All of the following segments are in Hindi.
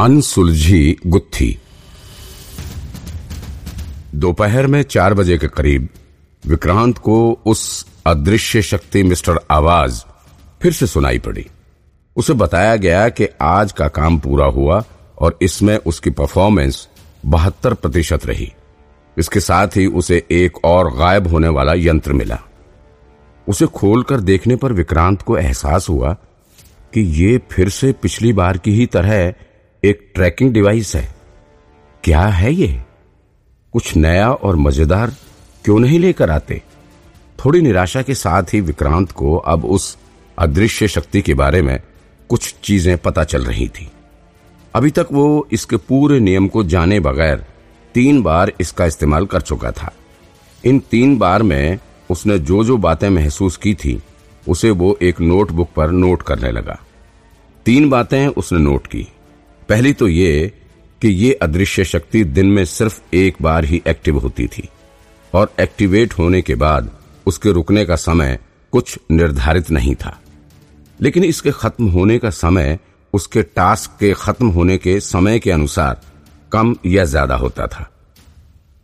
अनसुलझी गुत्थी। दोपहर में चार बजे के करीब विक्रांत को उस अदृश्य शक्ति मिस्टर आवाज़ फिर से सुनाई पड़ी। उसे बताया गया कि आज का काम पूरा हुआ और इसमें उसकी परफॉर्मेंस बहत्तर प्रतिशत रही। इसके साथ ही उसे एक और गायब होने वाला यंत्र मिला। उसे खोलकर देखने पर विक्रांत को एहसास हुआ कि ये फिर से पिछली बार की ही तरह एक ट्रैकिंग डिवाइस है। क्या है ये? कुछ नया और मज़ेदार क्यों नहीं लेकर आते? थोड़ी निराशा के साथ ही विक्रांत को अब उस अदृश्य शक्ति के बारे में कुछ चीज़ें पता चल रही थी। अभी तक वो इसके पूरे नियम को जाने बगैर तीन बार इसका इस्तेमाल कर चुका था। इन तीन बार में उसने जो जो बातें महसूस की थी, उसे वो एक नोटबुक पर नोट करने लगा। तीन बातें उसने नोट की। पहली तो ये कि ये अदृश्य शक्ति दिन में सिर्फ़ एक बार ही एक्टिव होती थी और एक्टिवेट होने के बाद उसके रुकने का समय कुछ निर्धारित नहीं था। लेकिन इसके खत्म होने का समय, उसके टास्क के खत्म होने के समय के अनुसार कम या ज़्यादा होता था।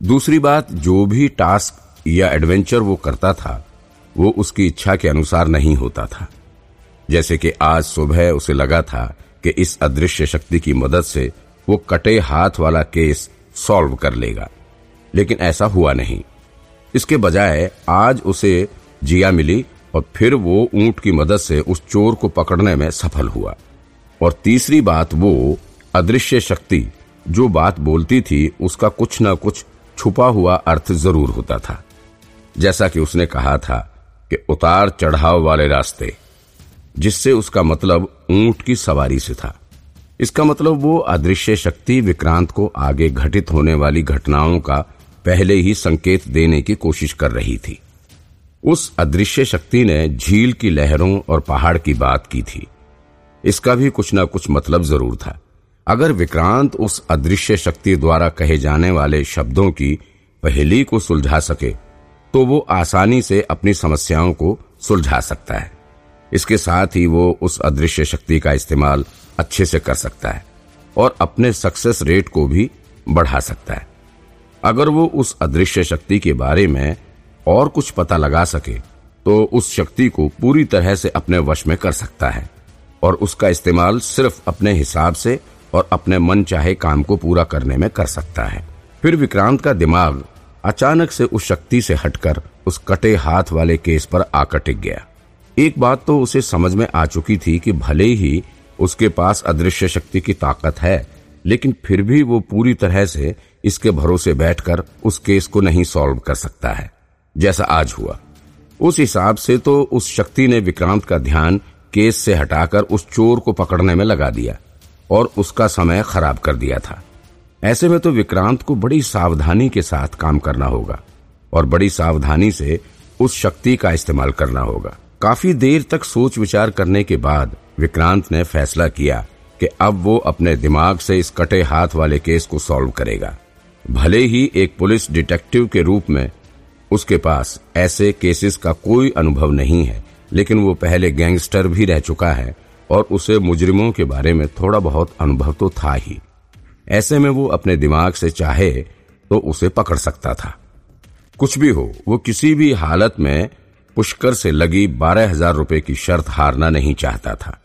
दूसरी बात, जो भी टास्क या एडवेंचर वो करता था, वो उसकी इच्छा के अनुसार नहीं होता था। जैसे कि आज सुबह उसे लगा था कि इस अदृश्य शक्ति की मदद से वो कटे हाथ वाला केस सॉल्व कर लेगा। लेकिन ऐसा हुआ नहीं। इसके बजाय आज उसे जिया मिली और फिर वो ऊँट की मदद से उस चोर को पकड़ने में सफल हुआ। और तीसरी बात वो अदृश्य शक्ति जो बात बोलती थी, उसका कुछ ना कुछ छुपा हुआ अर्थ ज़रूर होता था। जैसा कि उसने कहा था कि उतार चढ़ाव वाले रास्ते। जिससे उसका मतलब ऊँट की सवारी से था। इसका मतलब वो अदृश्य शक्ति विक्रांत को आगे घटित होने वाली घटनाओं का पहले ही संकेत देने की कोशिश कर रही थी। उस अदृश्य शक्ति ने झील की लहरों और पहाड़ की बात की थी। इसका भी कुछ ना कुछ मतलब ज़रूर था। अगर विक्रांत उस अदृश्य शक्ति द्वारा कहे जाने वाले शब्दों की पहली को सुलझा सके तो वो आसानी से अपनी समस्याओं को सुलझा सकता है। इसके साथ ही वो उस अदृश्य शक्ति का इस्तेमाल अच्छे से कर सकता है और अपने सक्सेस रेट को भी बढ़ा सकता है। अगर वो उस अदृश्य शक्ति के बारे में और कुछ पता लगा सके तो उस शक्ति को पूरी तरह से अपने वश में कर सकता है और उसका इस्तेमाल सिर्फ़ अपने हिसाब से और अपने मन चाहे काम को पूरा करने में कर सकता है। फिर विक्रांत का दिमाग अचानक से उस शक्ति से हटकर उस कटे हाथ वाले केस पर आकर टिक गया। एक बात तो उसे समझ में आ चुकी थी कि भले ही उसके पास अदृश्य शक्ति की ताकत है, लेकिन फिर भी वो पूरी तरह से इसके भरोसे बैठकर उस केस को नहीं सॉल्व कर सकता है, जैसा आज हुआ। उस हिसाब से तो उस शक्ति ने विक्रांत का ध्यान केस से हटाकर उस चोर को पकड़ने में लगा दिया और उसका समय खराब कर दिया था। ऐसे में तो विक्रांत को बड़ी सावधानी के साथ काम करना होगा और बड़ी सावधानी से उस शक्ति का इस्तेमाल करना होगा। काफ़ी देर तक सोच विचार करने के बाद विक्रांत ने फैसला किया कि अब वो अपने दिमाग से इस कटे हाथ वाले केस को सॉल्व करेगा। भले ही एक पुलिस डिटेक्टिव के रूप में उसके पास ऐसे केसेस का कोई अनुभव नहीं है, लेकिन वो पहले गैंगस्टर भी रह चुका है और उसे मुजरिमों के बारे में थोड़ा बहुत अनुभव तो था ही। ऐसे में वो अपने दिमाग से चाहे तो उसे पकड़ सकता था। कुछ भी हो, वो किसी भी हालत में पुष्कर से लगी बारह हज़ार रुपए की शर्त हारना नहीं चाहता था।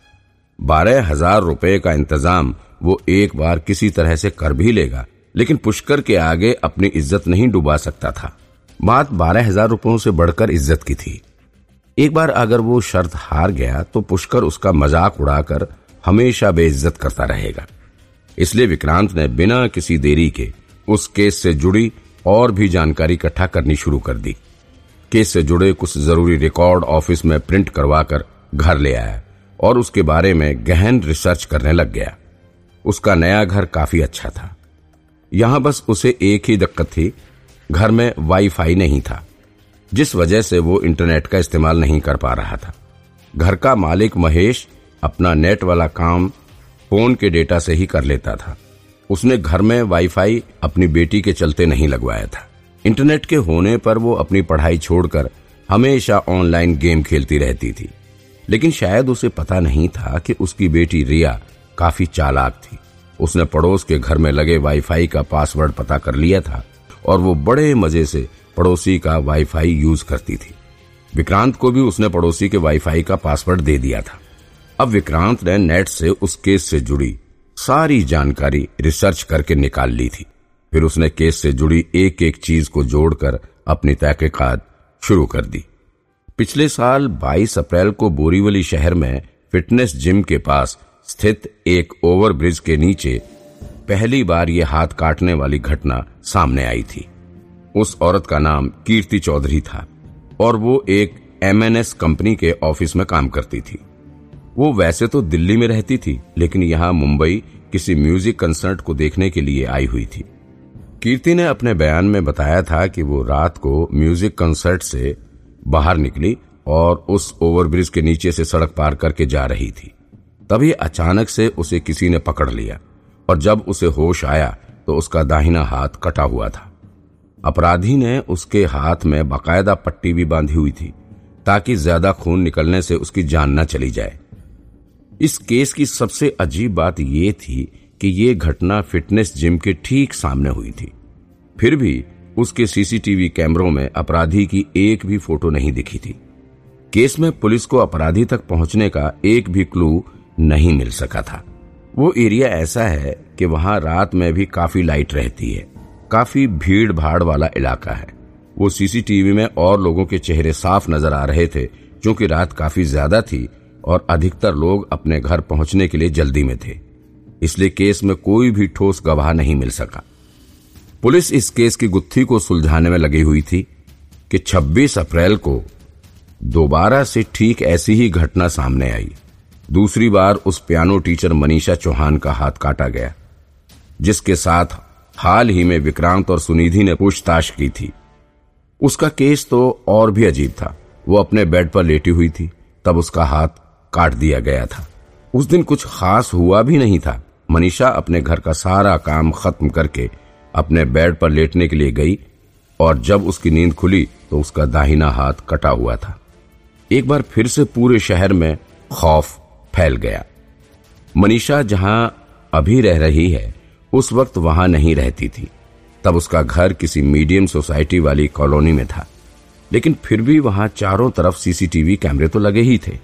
बारह हज़ार रुपए का इंतज़ाम वो एक बार किसी तरह से कर भी लेगा, लेकिन पुष्कर के आगे अपनी इज़्ज़त नहीं डुबा सकता था। बात बारह हज़ार रुपयों से बढ़कर इज़्ज़त की थी। एक बार अगर वो शर्त हार गया तो पुष्कर उसका मज़ाक उड़ाकर हमेशा बेइज्जत करता रहेगा। इसलिए विक्रांत ने बिना किसी देरी के उस केस से जुड़ी और भी जानकारी इकट्ठा करनी शुरू कर दी। केस से जुड़े कुछ ज़रूरी रिकॉर्ड ऑफ़िस में प्रिंट करवाकर घर ले आया और उसके बारे में गहन रिसर्च करने लग गया। उसका नया घर काफ़ी अच्छा था। यहाँ बस उसे एक ही दिक्कत थी, घर में वाईफाई नहीं था, जिस वजह से वो इंटरनेट का इस्तेमाल नहीं कर पा रहा था। घर का मालिक महेश अपना नेट वाला काम फ़ोन के डेटा से ही कर लेता था। उसने घर में वाईफाई अपनी बेटी के चलते नहीं लगवाया था। इंटरनेट के होने पर वो अपनी पढ़ाई छोड़कर हमेशा ऑनलाइन गेम खेलती रहती थी। लेकिन शायद उसे पता नहीं था कि उसकी बेटी रिया काफ़ी चालाक थी। उसने पड़ोस के घर में लगे वाईफाई का पासवर्ड पता कर लिया था और वो बड़े मज़े से पड़ोसी का वाईफाई यूज़ करती थी। विक्रांत को भी उसने पड़ोसी के वाईफाई का पासवर्ड दे दिया था। अब विक्रांत ने नेट से उस केस से जुड़ी सारी जानकारी रिसर्च करके निकाल ली थी। फिर उसने केस से जुड़ी एक एक चीज़ को जोड़कर अपनी तहकीकात शुरू कर दी। पिछले साल 22 अप्रैल को बोरीवली शहर में फिटनेस जिम के पास स्थित एक ओवरब्रिज के नीचे पहली बार ये हाथ काटने वाली घटना सामने आई थी। उस औरत का नाम कीर्ति चौधरी था और वो एक एमएनएस कंपनी के ऑफ़िस में काम करती थी। वो वैसे तो दिल्ली में रहती थी, लेकिन यहाँ मुंबई किसी म्यूज़िक कंसर्ट को देखने के लिए आई हुई थी। कीर्ति ने अपने बयान में बताया था कि वो रात को म्यूज़िक कंसर्ट से बाहर निकली और उस ओवरब्रिज के नीचे से सड़क पार करके जा रही थी। तभी अचानक से उसे किसी ने पकड़ लिया और जब उसे होश आया तो उसका दाहिना हाथ कटा हुआ था। अपराधी ने उसके हाथ में बाकायदा पट्टी भी बांधी हुई थी ताकि ज़्यादा खून निकलने से उसकी जान न चली जाए। इस केस की सबसे अजीब बात यह थी कि यह घटना फिटनेस जिम के ठीक सामने हुई थी। फिर भी उसके सीसीटीवी कैमरों में अपराधी की एक भी फ़ोटो नहीं दिखी थी। केस में पुलिस को अपराधी तक पहुँचने का एक भी क्लू नहीं मिल सका था। वो एरिया ऐसा है कि वहाँ रात में भी काफ़ी लाइट रहती है। काफ़ी भीड़ भाड़ वाला इलाका है। वो सीसीटीवी में और लोगों के चेहरे साफ़ नज़र आ रहे थे क्योंकि रात काफ़ी ज़्यादा थी और अधिकतर लोग अपने घर पहुँचने के लिए जल्दी में थे। इसलिए केस में कोई भी ठोस गवाह नहीं मिल सका। पुलिस इस केस की गुत्थी को सुलझाने में लगी हुई थी कि 26 अप्रैल को दोबारा से ठीक ऐसी ही घटना सामने आई। दूसरी बार उस पियानो टीचर मनीषा चौहान का हाथ काटा गया, जिसके साथ हाल ही में विक्रांत और सुनिधि ने पूछताछ की थी। उसका केस तो और भी अजीब था। वो अपने बेड पर लेटी हुई थी, तब उसका हाथ काट दिया गया था। उस दिन कुछ खास हुआ भी नहीं था। मनीषा अपने घर का सारा काम खत्म करके अपने बेड पर लेटने के लिए गई और जब उसकी नींद खुली तो उसका दाहिना हाथ कटा हुआ था। एक बार फिर से पूरे शहर में खौफ फैल गया। मनीषा जहाँ अभी रह रही है, उस वक्त वहाँ नहीं रहती थी। तब उसका घर किसी मीडियम सोसाइटी वाली कॉलोनी में था। लेकिन फिर भी वहाँ चारों तरफ़ सीसीटीवी कैमरे तो लगे ही थे।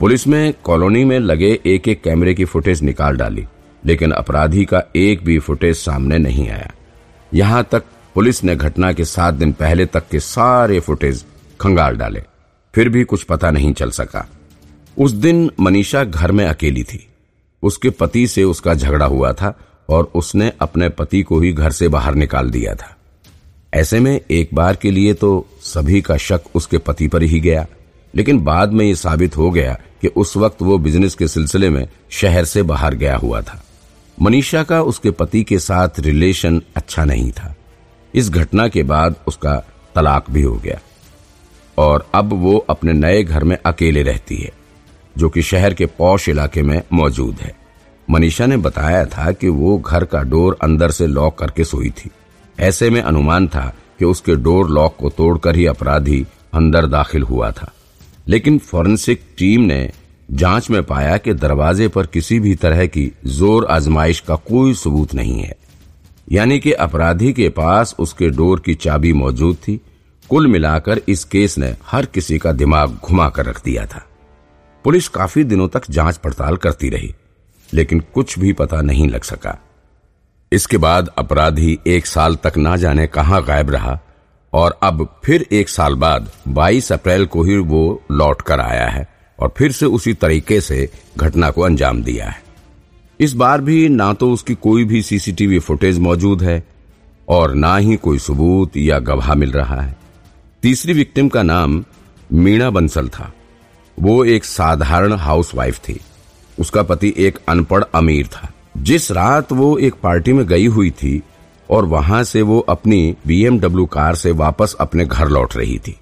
पुलिस में कॉलोनी में लगे एक एक कैमरे की फुटेज निकाल डाली। लेकिन अपराधी का एक भी फुटेज सामने नहीं आया। यहाँ तक पुलिस ने घटना के सात दिन पहले तक के सारे फुटेज खंगाल डाले। फिर भी कुछ पता नहीं चल सका। उस दिन मनीषा घर में अकेली थी। उसके पति से उसका झगड़ा हुआ था और उसने अपने पति को ही घर से बाहर निकाल दिया था। ऐसे में एक बार के लिए तो सभी का शक उसके पति पर ही गया, लेकिन बाद में ये साबित हो गया कि उस वक्त वो बिज़नेस के सिलसिले में शहर से बाहर गया हुआ था। मनीषा का उसके पति के साथ रिलेशन अच्छा नहीं था। इस घटना के बाद उसका तलाक भी हो गया। और अब वो अपने नए घर में अकेले रहती है, जो कि शहर के पौष इलाके में मौजूद है। मनीषा ने बताया था कि वो घर का डोर अंदर से लॉक करके सोई थी। ऐसे में अनुमान था कि उसके डोर लॉक को तोड़कर ही अपराधी अंदर दाखिल हुआ था। लेकिन फॉरेंसिक टीम ने जाँच में पाया कि दरवाजे पर किसी भी तरह की ज़ोर आजमाइश का कोई सबूत नहीं है। यानी कि अपराधी के पास उसके डोर की चाबी मौजूद थी। कुल मिलाकर इस केस ने हर किसी का दिमाग घुमा कर रख दिया था। पुलिस काफ़ी दिनों तक जाँच पड़ताल करती रही, लेकिन कुछ भी पता नहीं लग सका। इसके बाद अपराधी एक साल तक ना जाने कहाँ गायब रहा, और अब फिर एक साल बाद 22 अप्रैल को ही वो लौट कर आया है। और फिर से उसी तरीके से घटना को अंजाम दिया है। इस बार भी ना तो उसकी कोई भी सीसीटीवी फुटेज मौजूद है और ना ही कोई सबूत या गवाह मिल रहा है। तीसरी विक्टिम का नाम मीणा बंसल था। वो एक साधारण हाउसवाइफ थी। उसका पति एक अनपढ़ अमीर था। जिस रात वो एक पार्टी में गई हुई थी और वहाँ से वो अपनी बीएमडब्ल्यू कार से वापस अपने घर लौट रही थी,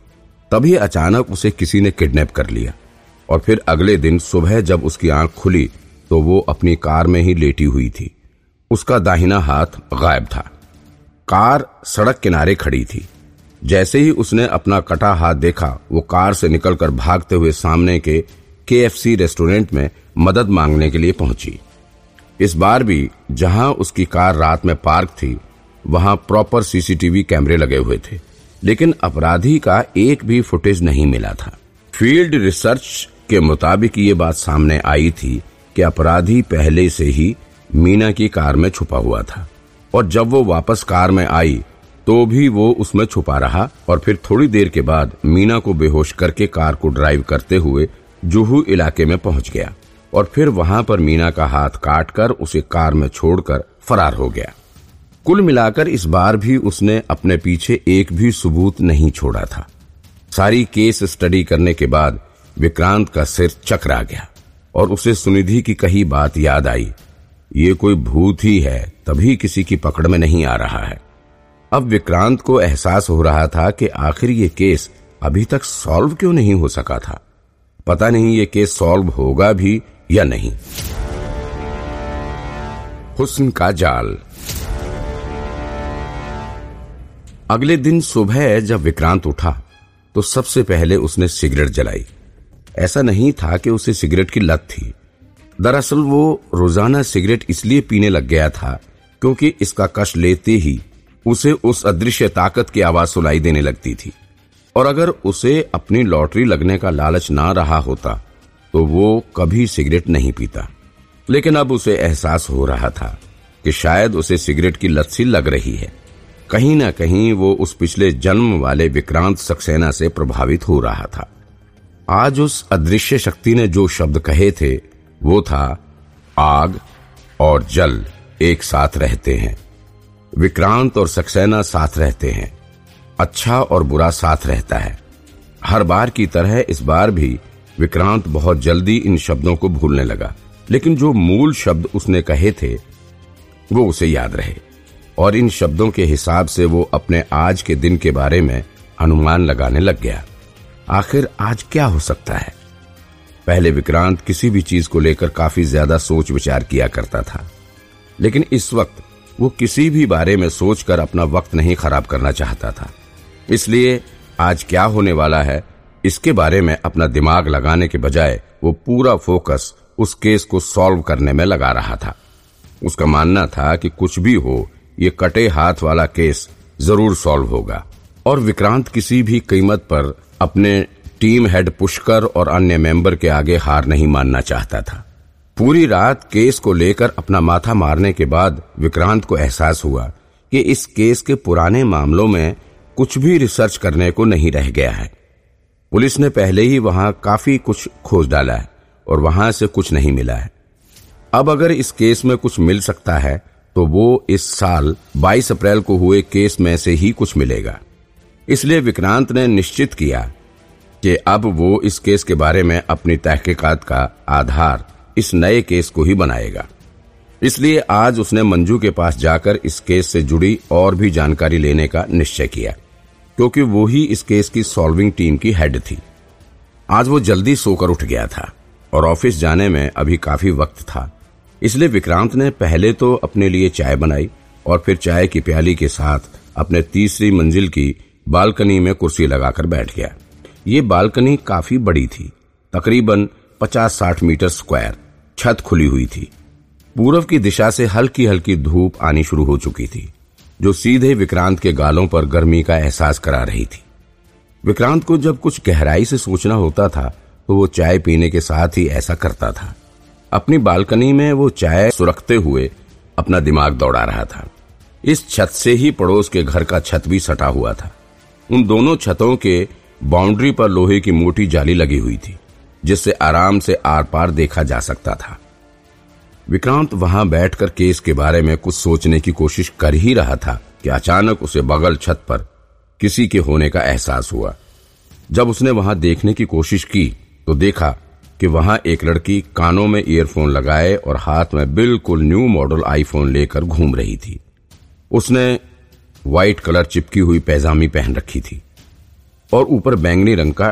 तभी अचानक उसे किसी ने किडनैप कर लिया। और फिर अगले दिन सुबह जब उसकी आँख खुली तो वो अपनी कार में ही लेटी हुई थी। उसका दाहिना हाथ गायब था। कार सड़क किनारे खड़ी थी। जैसे ही उसने अपना कटा हाथ देखा, वो कार से निकलकर भागते हुए सामने के KFC रेस्टोरेंट में मदद मांगने के लिए पहुँची। इस बार भी जहाँ उसकी कार रात में पार्क थी, वहाँ प्रॉपर सीसीटीवी कैमरे लगे हुए थे। लेकिन अपराधी का एक भी फुटेज नहीं मिला था। फ़ील्ड रिसर्च के मुताबिक ये बात सामने आई थी कि अपराधी पहले से ही मीना की कार में छुपा हुआ था। और जब वो वापस कार में आई तो भी वो उसमें छुपा रहा और फिर थोड़ी देर के बाद मीना को बेहोश करके कार को ड्राइव करते हुए जुहू इलाके में पहुँच गया और फिर वहाँ पर मीना का हाथ काटकर उसे कार में छोड़कर फरार हो गया। कुल मिलाकर इस बार भी उसने अपने पीछे एक भी सबूत नहीं छोड़ा था। सारी केस स्टडी करने के बाद विक्रांत का सिर चकरा गया और उसे सुनिधि की कही बात याद आई। ये कोई भूत ही है, तभी किसी की पकड़ में नहीं आ रहा है। अब विक्रांत को एहसास हो रहा था कि आखिर ये केस अभी तक सॉल्व क्यों नहीं हो सका था। पता नहीं ये केस सॉल्व होगा भी या नहीं। हुस्न का जाल। अगले दिन सुबह जब विक्रांत उठा तो सबसे पहले उसने सिगरेट जलाई। ऐसा नहीं था कि उसे सिगरेट की लत थी। दरअसल वो रोज़ाना सिगरेट इसलिए पीने लग गया था क्योंकि इसका कश लेते ही उसे उस अदृश्य ताकत की आवाज़ सुनाई देने लगती थी। और अगर उसे अपनी लॉटरी लगने का लालच ना रहा होता तो वो कभी सिगरेट नहीं पीता। लेकिन अब उसे एहसास हो रहा था कि शायद उसे सिगरेट की लत सी लग रही है। कहीं ना कहीं वो उस पिछले जन्म वाले विक्रांत सक्सेना से प्रभावित हो रहा था। आज उस अदृश्य शक्ति ने जो शब्द कहे थे, वो था, आग और जल एक साथ रहते हैं। विक्रांत और सक्सेना साथ रहते हैं। अच्छा और बुरा साथ रहता है। हर बार की तरह इस बार भी विक्रांत बहुत जल्दी इन शब्दों को भूलने लगा। लेकिन जो मूल शब्द उसने कहे थे, वो उसे याद रहे। और इन शब्दों के हिसाब से वो अपने आज के दिन के बारे में अनुमान लगाने लग गया। आखिर आज क्या हो सकता है? पहले विक्रांत किसी भी चीज़ को लेकर काफ़ी ज़्यादा सोच विचार किया करता था। लेकिन इस वक्त वो किसी भी बारे में सोचकर अपना वक्त नहीं खराब करना चाहता था। इसलिए आज क्या होने वाला है, इसके बारे में अपना दिमाग लगाने के बजाय वो पूरा फोकस उस केस को सॉल्व करने में लगा रहा था। उसका मानना था कि कुछ भी हो, ये कटे हाथ वाला केस ज़रूर सॉल्व होगा। और विक्रांत किसी भी कीमत पर अपने टीम हेड पुष्कर और अन्य मेंबर के आगे हार नहीं मानना चाहता था। पूरी रात केस को लेकर अपना माथा मारने के बाद विक्रांत को एहसास हुआ कि इस केस के पुराने मामलों में कुछ भी रिसर्च करने को नहीं रह गया है। पुलिस ने पहले ही वहाँ काफ़ी कुछ खोज डाला है और वहाँ से कुछ नहीं मिला है। अब अगर इस केस में कुछ मिल सकता है तो वो इस साल 22 अप्रैल को हुए केस में से ही कुछ मिलेगा। इसलिए विक्रांत ने निश्चित किया कि अब वो इस केस के बारे में अपनी तहकीकात का आधार इस नए केस को ही बनाएगा। इसलिए आज उसने मंजू के पास जाकर इस केस से जुड़ी और भी जानकारी लेने का निश्चय किया, क्योंकि वो ही इस केस की सॉल्विंग टीम की हेड थी। आज वो जल्दी सोकर उठ गया था और ऑफ़िस जाने में अभी काफ़ी वक्त था। इसलिए विक्रांत ने पहले तो अपने लिए चाय बनाई और फिर चाय की प्याली के साथ अपने तीसरी मंजिल की बालकनी में कुर्सी लगाकर बैठ गया। ये बालकनी काफ़ी बड़ी थी, तकरीबन पचास साठ मीटर स्क्वायर छत खुली हुई थी। पूर्व की दिशा से हल्की हल्की धूप आनी शुरू हो चुकी थी, जो सीधे विक्रांत के गालों पर गर्मी का एहसास करा रही थी। विक्रांत को जब कुछ गहराई से सोचना होता था तो वो चाय पीने के साथ ही ऐसा करता था। अपनी बालकनी में वो चाय सुरखते हुए अपना दिमाग दौड़ा रहा था। इस छत से ही पड़ोस के घर का छत भी सटा हुआ था। उन दोनों छतों के बाउंड्री पर लोहे की मोटी जाली लगी हुई थी, जिससे आराम से आर पार देखा जा सकता था। विक्रांत वहाँ बैठकर केस के बारे में कुछ सोचने की कोशिश कर ही रहा था कि अचानक उसे बगल छत पर किसी के होने का एहसास हुआ। जब उसने वहाँ देखने की कोशिश की तो देखा कि वहाँ एक लड़की कानों में ईयरफोन लगाए और हाथ में बिल्कुल न्यू मॉडल आईफोन लेकर घूम रही थी। उसने व्हाइट कलर चिपकी हुई पैजामी पहन रखी थी। और ऊपर बैंगनी रंग का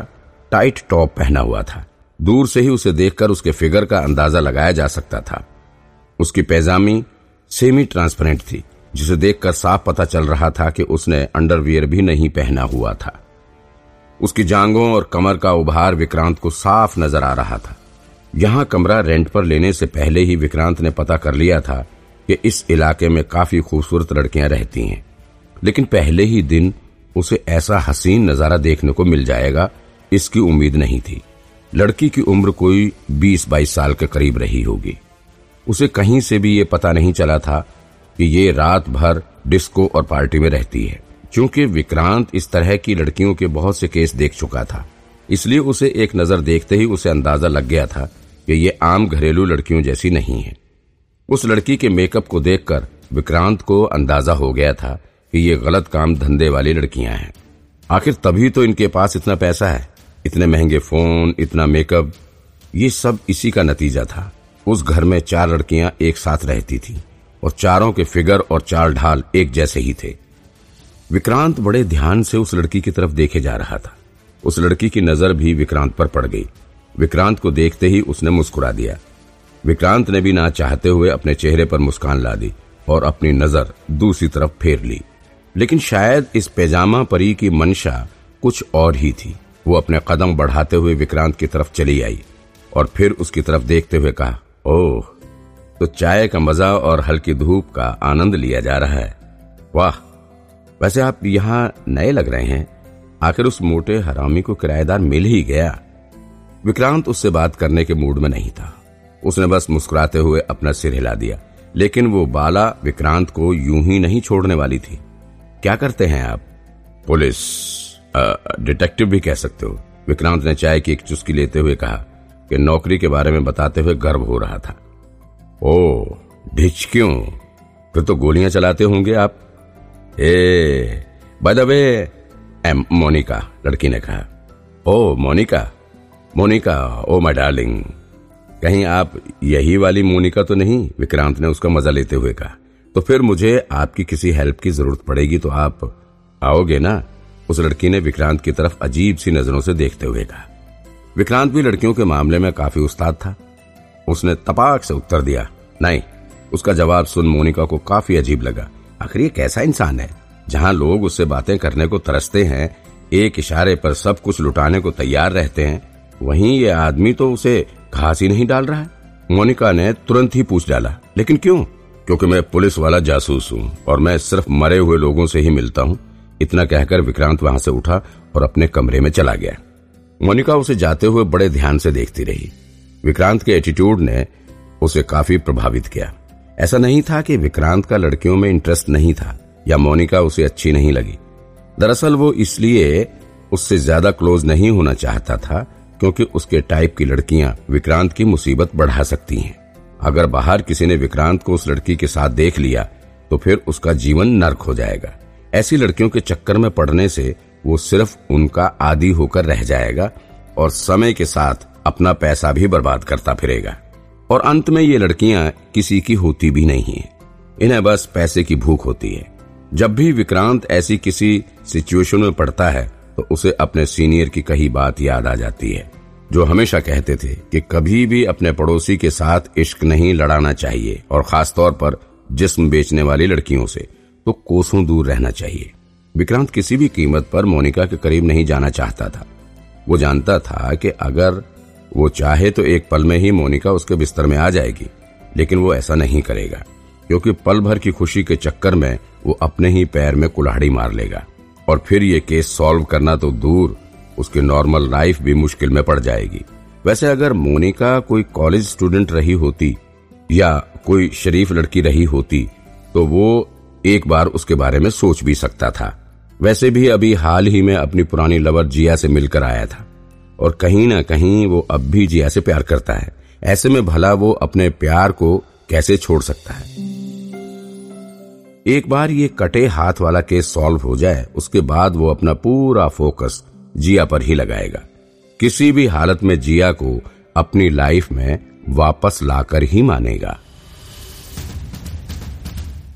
टाइट टॉप पहना हुआ था। दूर से ही उसे देखकर उसके फिगर का अंदाज़ा लगाया जा सकता था। उसकी पैजामी सेमी ट्रांसपेरेंट थी, जिसे देखकर साफ़ पता चल रहा था कि उसने अंडरवियर भी नहीं पहना हुआ था। उसकी जांगों और कमर का उभार विक्रांत को साफ़ नज़र आ रहा था। यहाँ कमरा रेंट पर लेने से पहले ही विक्रांत ने पता कर लिया था कि इस इलाके में काफ़ी खूबसूरत लड़कियाँ रहती हैं। लेकिन पहले ही दिन उसे ऐसा हसीन नज़ारा देखने को मिल जाएगा, इसकी उम्मीद नहीं थी। लड़की की उम्र कोई 20-22 साल के करीब रही होगी। उसे कहीं से भी ये पता नहीं चला था कि ये रात भर डिस्को और पार्टी में रहती है, क्योंकि विक्रांत इस तरह की लड़कियों के बहुत से केस देख चुका था। इसलिए उसे एक नज़र देखते ही उसे अंदाज़ा लग गया था कि ये आम घरेलू लड़कियों जैसी नहीं है। उस लड़की के मेकअप को देखकर विक्रांत को अंदाज़ा हो गया था कि ये गलत काम धंधे वाली लड़कियाँ हैं। आखिर तभी तो इनके पास इतना पैसा है, इतने महँगे फ़ोन, इतना मेकअप, ये सब इसी का नतीजा था। उस घर में चार लड़कियाँ एक साथ रहती थी और चारों के फिगर और चाल ढाल एक जैसे ही थे। विक्रांत बड़े ध्यान से उस लड़की की तरफ़ देखे जा रहा था। उस लड़की की नज़र भी विक्रांत पर पड़ गई। विक्रांत को देखते ही उसने मुस्कुरा दिया। विक्रांत ने भी ना चाहते हुए अपने चेहरे पर मुस्कान ला दी और अपनी नज़र दूसरी तरफ़ फेर ली। लेकिन शायद इस पैजामा परी की मंशा कुछ और ही थी। वो अपने कदम बढ़ाते हुए विक्रांत की तरफ़ चली आई और फिर उसकी तरफ़ देखते हुए कहा, ओह तो चाय का मज़ा और हल्की धूप का आनंद लिया जा रहा है। वाह, वैसे आप यहाँ नए लग रहे हैं। आखिर उस मोटे हरामी को किराएदार मिल ही गया। विक्रांत उससे बात करने के मूड में नहीं था। उसने बस मुस्कुराते हुए अपना सिर हिला दिया, लेकिन वो बाला विक्रांत को यूँ ही नहीं छोड़ने वाली थी। क्या करते हैं आप? पुलिस डिटेक्टिव भी कह सकते हो। विक्रांत ने चाय की एक चुस्की लेते हुए कहा कि नौकरी के बारे में बताते हुए गर्व हो रहा था। ओ, ढिच क्यों? फिर तो गोलियाँ चलाते होंगे आप। ए वे एम, मोनिका, लड़की ने कहा। Oh, Monica Monica, oh my darling कहीं आप यही वाली मोनिका तो नहीं? विक्रांत ने उसका मज़ा लेते हुए कहा। तो फिर मुझे आपकी किसी हेल्प की ज़रूरत पड़ेगी तो आप आओगे ना? उस लड़की ने विक्रांत की तरफ़ अजीब सी नज़रों से देखते हुए कहा। विक्रांत भी लड़कियों के मामले में काफ़ी उस्ताद था। उसने तपाक से उत्तर दिया, नहीं, उसका जवाब सुन मोनिका को काफ़ी अजीब लगा। आखिर ये कैसा इंसान है? जहाँ लोग उससे बातें करने को तरसते हैं, एक इशारे पर सब कुछ लुटाने को तैयार रहते हैं, वहीं ये आदमी तो उसे घास ही नहीं डाल रहा है। मोनिका ने तुरंत ही पूछ डाला, लेकिन क्यों? क्योंकि मैं पुलिस वाला जासूस हूँ और मैं सिर्फ़ मरे हुए लोगों से ही मिलता हूँ। इतना कहकर विक्रांत वहाँ से उठा और अपने कमरे में चला गया। मोनिका उसे जाते हुए बड़े ध्यान से देखती रही। विक्रांत के एटीट्यूड ने उसे काफ़ी प्रभावित किया। ऐसा नहीं था कि विक्रांत का लड़कियों में इंटरेस्ट नहीं था या मोनिका उसे अच्छी नहीं लगी। दरअसल वो इसलिए उससे ज़्यादा क्लोज नहीं होना चाहता था क्योंकि उसके टाइप की लड़कियाँ विक्रांत की मुसीबत बढ़ा सकती हैं। अगर बाहर किसी ने विक्रांत को उस लड़की के साथ देख लिया तो फिर उसका जीवन नर्क हो जाएगा। ऐसी लड़कियों के चक्कर में पड़ने से वो सिर्फ़ उनका आदि होकर रह जाएगा और समय के साथ अपना पैसा भी बर्बाद करता फिरेगा। और अंत में ये लड़कियाँ किसी की होती भी नहीं है। इन्हें बस पैसे की भूख होती है। जब भी विक्रांत ऐसी किसी सिचुएशन में पड़ता है तो उसे अपने सीनियर की कही बात याद आ जाती है। जो हमेशा कहते थे कि कभी भी अपने पड़ोसी के साथ इश्क नहीं लड़ाना चाहिए और खासतौर पर जिस्म बेचने वाली लड़कियों से तो कोसों दूर रहना चाहिए। विक्रांत किसी भी कीमत पर मोनिका के करीब नहीं जाना चाहता था। वो जानता था कि अगर वो चाहे तो एक पल में ही मोनिका उसके बिस्तर में आ जाएगी, लेकिन वो ऐसा नहीं करेगा, क्योंकि पल भर की खुशी के चक्कर में वो अपने ही पैर में कुल्हाड़ी मार लेगा। और फिर ये केस सॉल्व करना तो दूर उसकी नॉर्मल लाइफ भी मुश्किल में पड़ जाएगी। वैसे अगर मोनिका कोई कॉलेज स्टूडेंट रही होती या कोई शरीफ लड़की रही होती तो वो एक बार उसके बारे में सोच भी सकता था। वैसे भी अभी हाल ही में अपनी पुरानी लवर जिया से मिलकर आया था। और कहीं ना कहीं वो अब भी जिया से प्यार करता है। ऐसे में भला वो अपने प्यार को कैसे छोड़ सकता है? एक बार ये कटे हाथ वाला केस सॉल्व हो जाए, उसके बाद वो अपना पूरा फोकस जिया पर ही लगाएगा। किसी भी हालत में जिया को अपनी लाइफ में वापस लाकर ही मानेगा।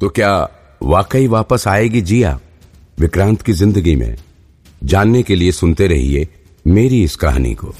तो क्या वाकई वापस आएगी जिया विक्रांत की ज़िंदगी में? जानने के लिए सुनते रहिए मेरी इस कहानी को।